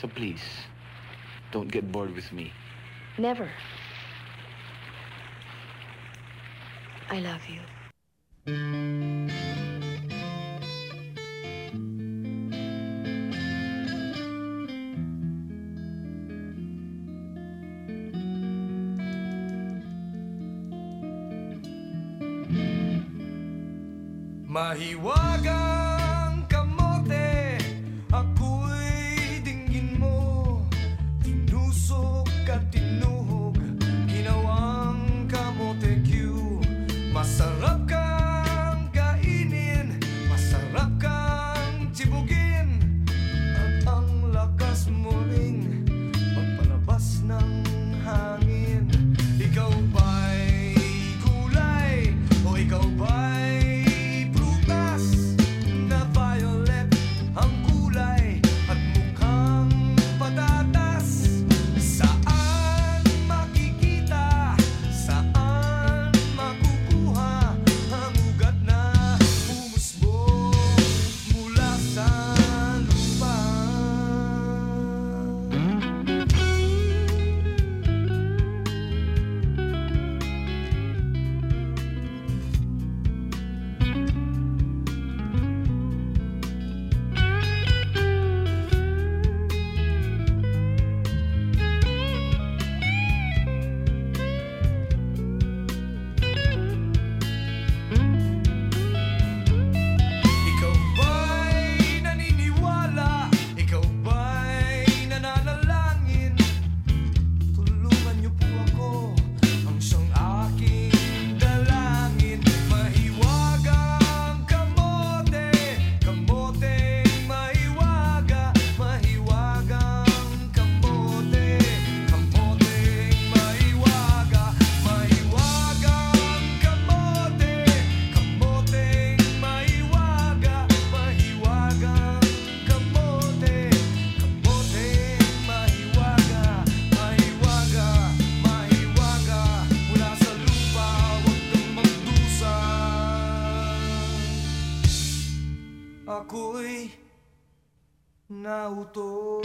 So please, don't get bored with me. Never. I love you. Mahiwaga ako'y nauto.